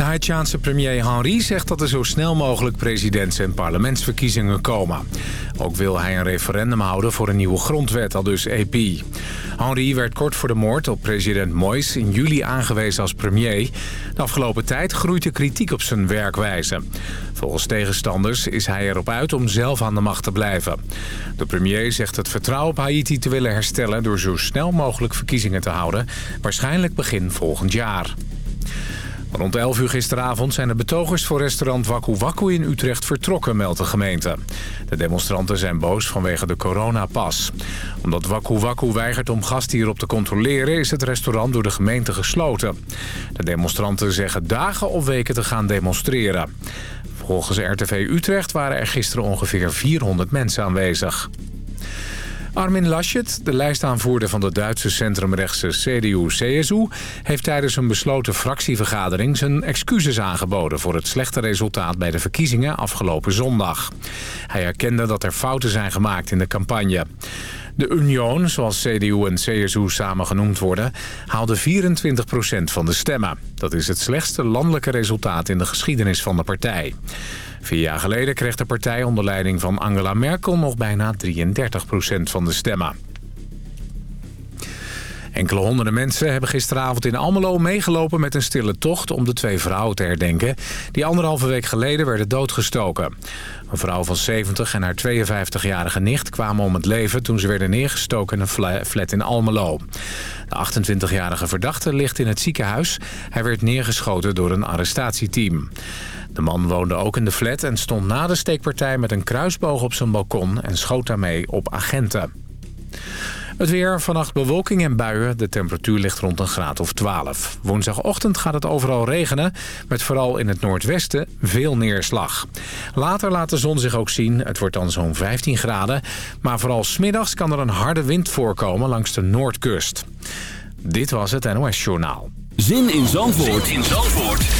De Haitiaanse premier Henri zegt dat er zo snel mogelijk presidents- en parlementsverkiezingen komen. Ook wil hij een referendum houden voor een nieuwe grondwet, al dus EP. Henri werd kort voor de moord op president Moïse in juli aangewezen als premier. De afgelopen tijd groeit de kritiek op zijn werkwijze. Volgens tegenstanders is hij erop uit om zelf aan de macht te blijven. De premier zegt het vertrouwen op Haiti te willen herstellen... door zo snel mogelijk verkiezingen te houden. Waarschijnlijk begin volgend jaar. Rond 11 uur gisteravond zijn de betogers voor restaurant Waku Waku in Utrecht vertrokken, meldt de gemeente. De demonstranten zijn boos vanwege de coronapas. Omdat Waku Waku weigert om gasthierop te controleren... is het restaurant door de gemeente gesloten. De demonstranten zeggen dagen of weken te gaan demonstreren. Volgens RTV Utrecht waren er gisteren ongeveer 400 mensen aanwezig. Armin Laschet, de lijstaanvoerder van de Duitse centrumrechtse CDU-CSU... heeft tijdens een besloten fractievergadering zijn excuses aangeboden... voor het slechte resultaat bij de verkiezingen afgelopen zondag. Hij erkende dat er fouten zijn gemaakt in de campagne. De Union, zoals CDU en CSU samen genoemd worden, haalde 24% van de stemmen. Dat is het slechtste landelijke resultaat in de geschiedenis van de partij. Vier jaar geleden kreeg de partij onder leiding van Angela Merkel nog bijna 33% van de stemmen. Enkele honderden mensen hebben gisteravond in Almelo meegelopen met een stille tocht om de twee vrouwen te herdenken die anderhalve week geleden werden doodgestoken. Een vrouw van 70 en haar 52-jarige nicht kwamen om het leven toen ze werden neergestoken in een flat in Almelo. De 28-jarige verdachte ligt in het ziekenhuis. Hij werd neergeschoten door een arrestatieteam. De man woonde ook in de flat en stond na de steekpartij met een kruisboog op zijn balkon en schoot daarmee op agenten. Het weer, vannacht bewolking en buien. De temperatuur ligt rond een graad of 12. Woensdagochtend gaat het overal regenen, met vooral in het noordwesten veel neerslag. Later laat de zon zich ook zien. Het wordt dan zo'n 15 graden. Maar vooral smiddags kan er een harde wind voorkomen langs de noordkust. Dit was het NOS Journaal. Zin in Zandvoort, zin in Zandvoort.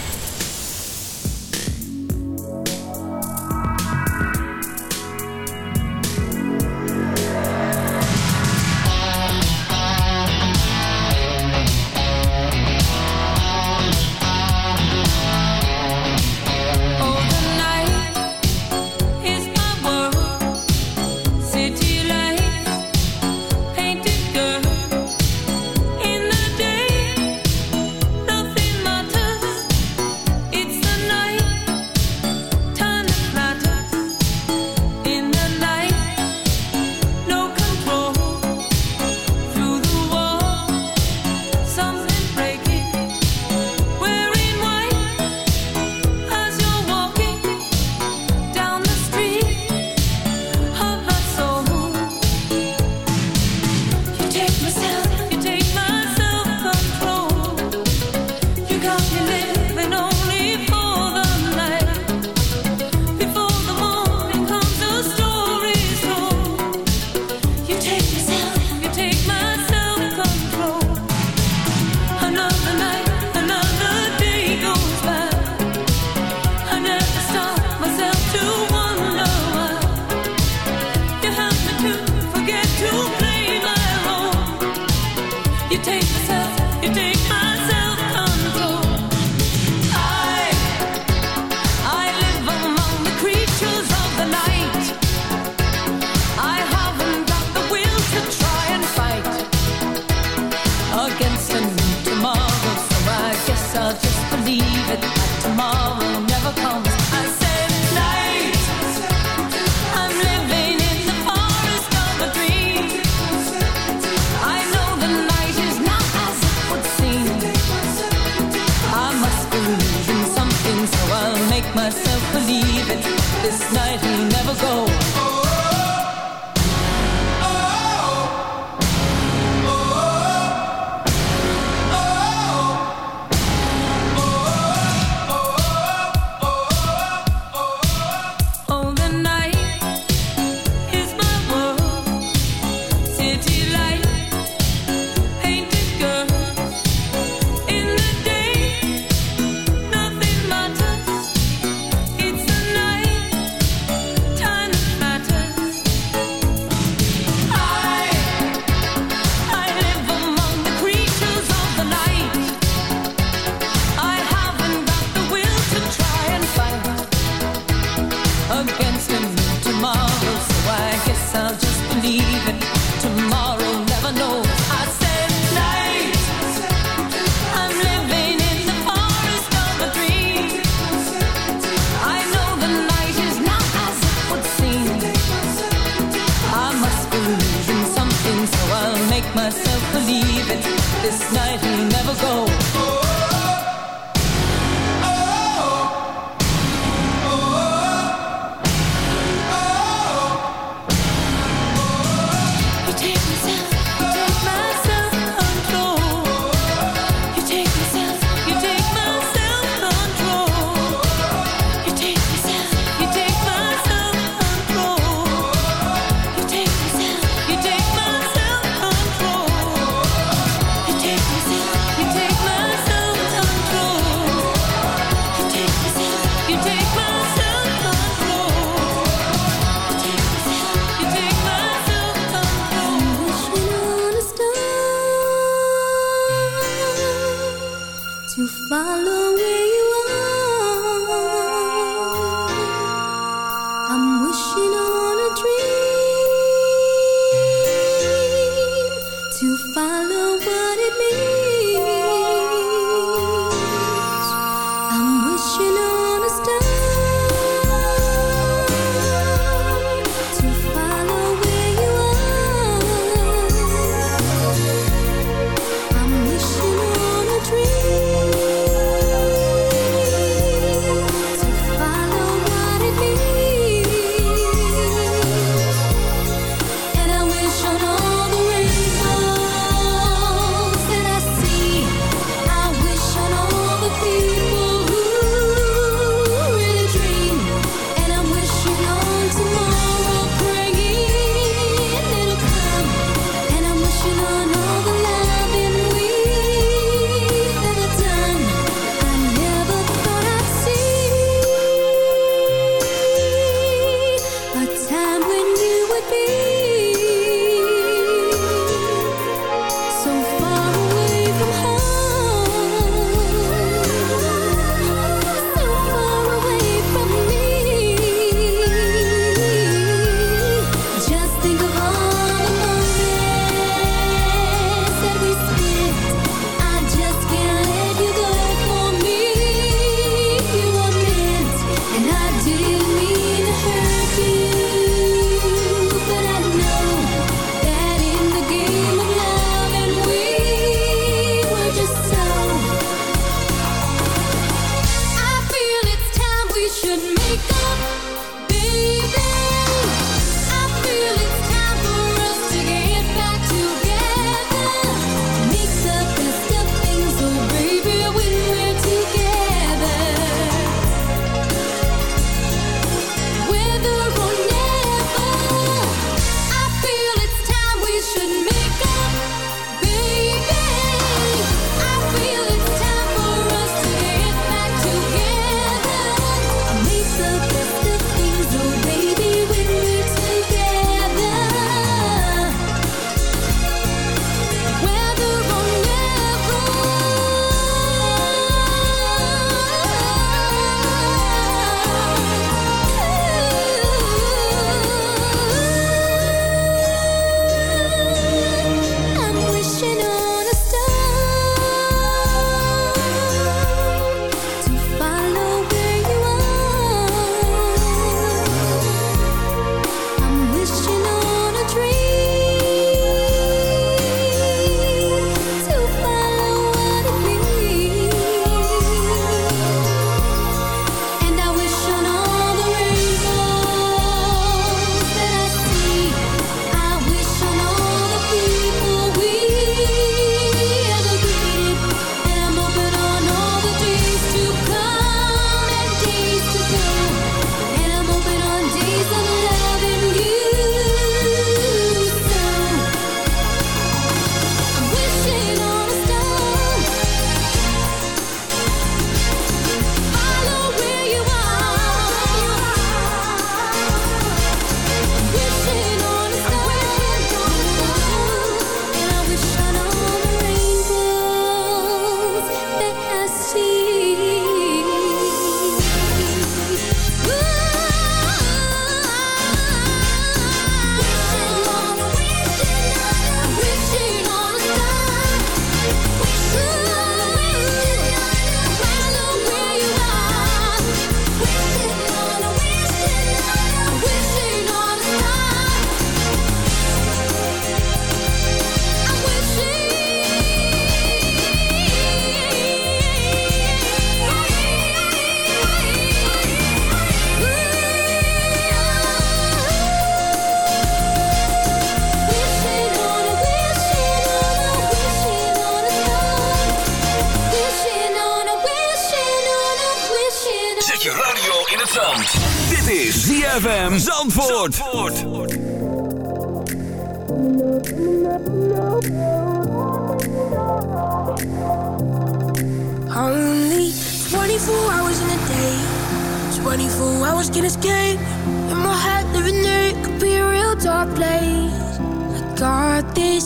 go.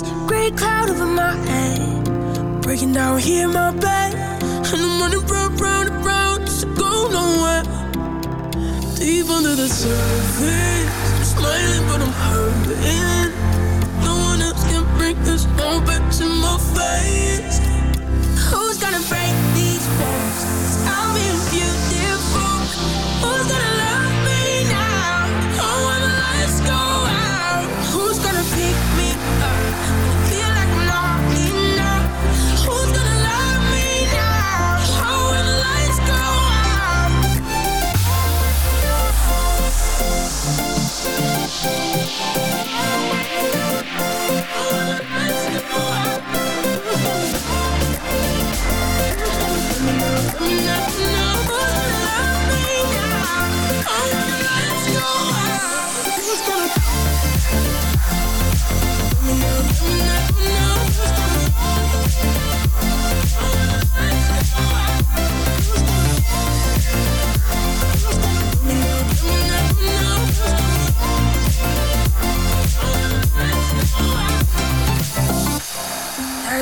This gray cloud over my head. Breaking down here in my bed. And I'm running round, round and round go nowhere. Deep under the surface I'm smiling but I'm hurting. No one else can bring this all back to my face. Who's gonna break these walls? I'll be beautiful.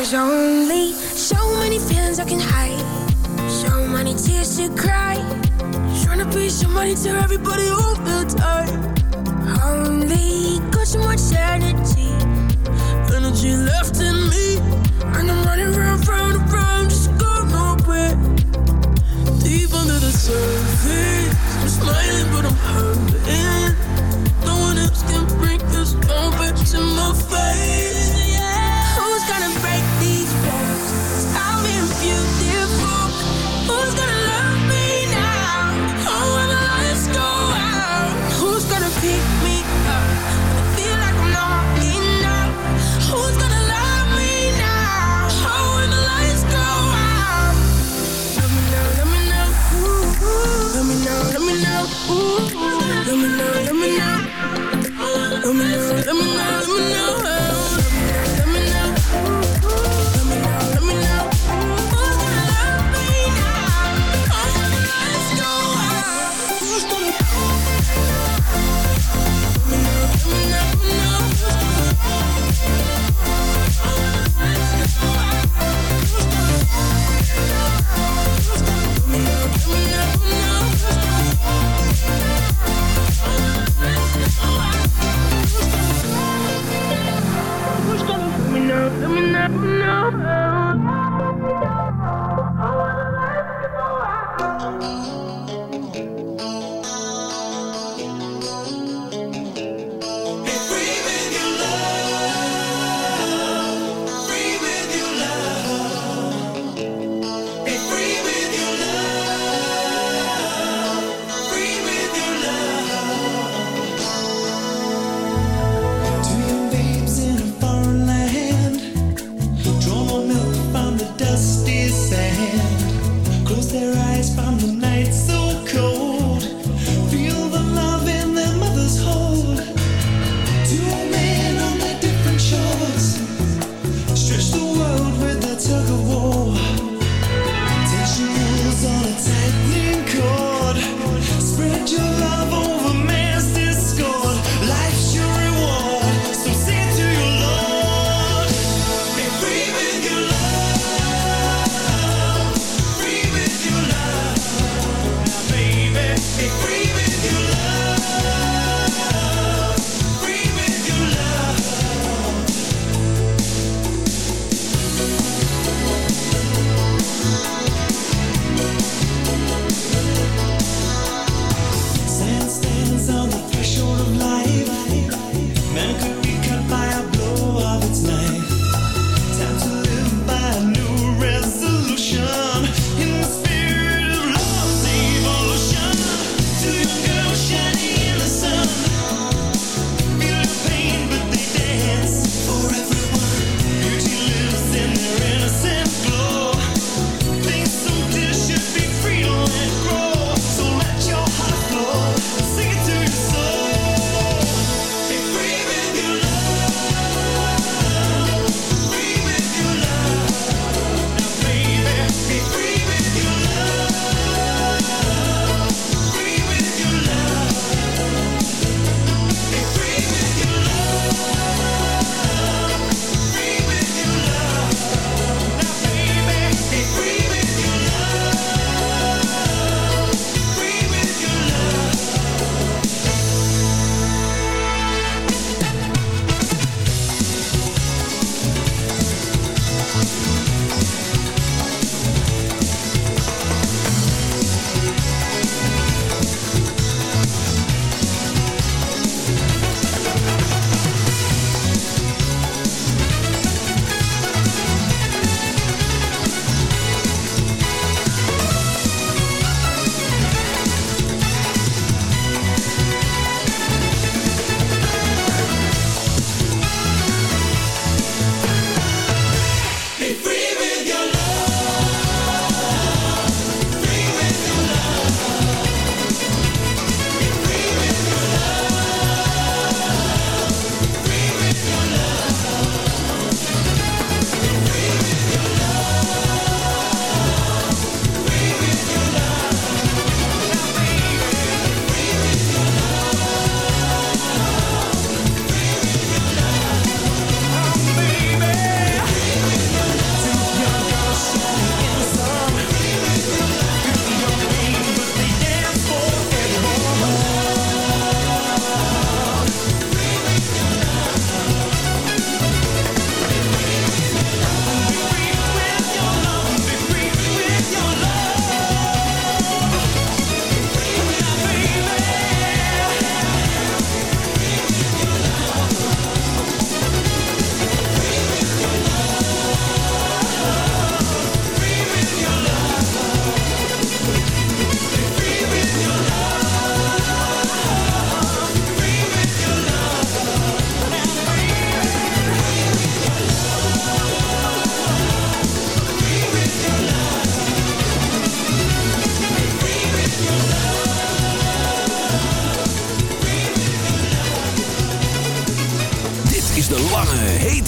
There's only so many feelings I can hide, so many tears to cry. Trying to be somebody to everybody all the time. Only got so much energy, energy left in me, and I'm running round, round, round, just go nowhere. Deep under the surface,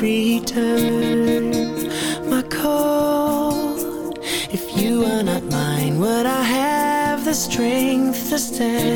return my call. If you are not mine, would I have the strength to stand?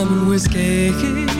Loving whiskey.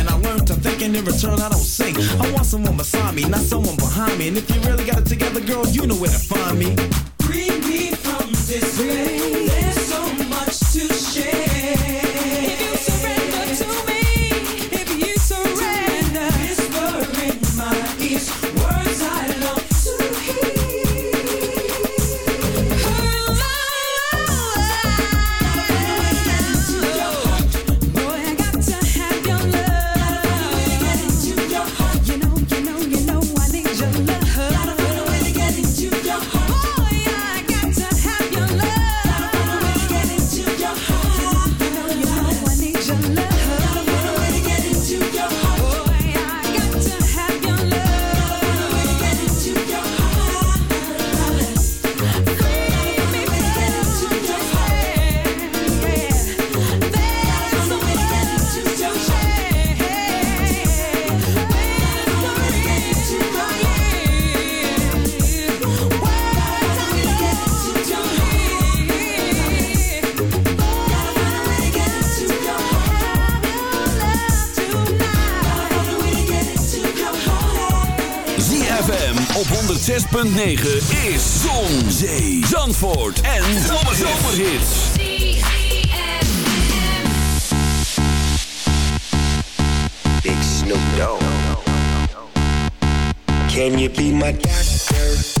and I learned to think, and in return, I don't sing. I want someone beside me, not someone behind me. And if you really got it together, girl, you know where to find me. Free me from despair. Is Zon, Zee, Zandvoort en Zomerhits. Big Snoop Dogg. Can you be my doctor?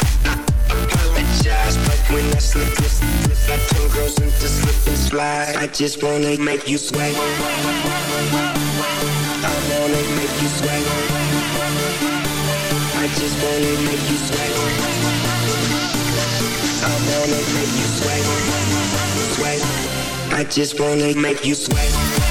apologize, but when I slip, slip, slip, I turn girls into slip and slide. I just wanna make you sweat. I wanna make you sweat. I just wanna make you sweat. I wanna make you sweat. Sweat. I just wanna make you sweat.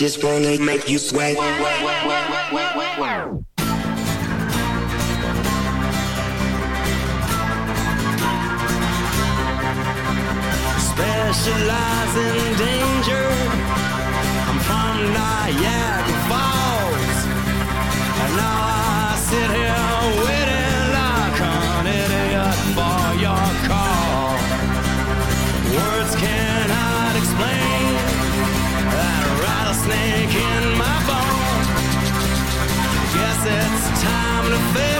Just wanna make you sweat. Specialize in danger. I'm from Niagara Falls. Time to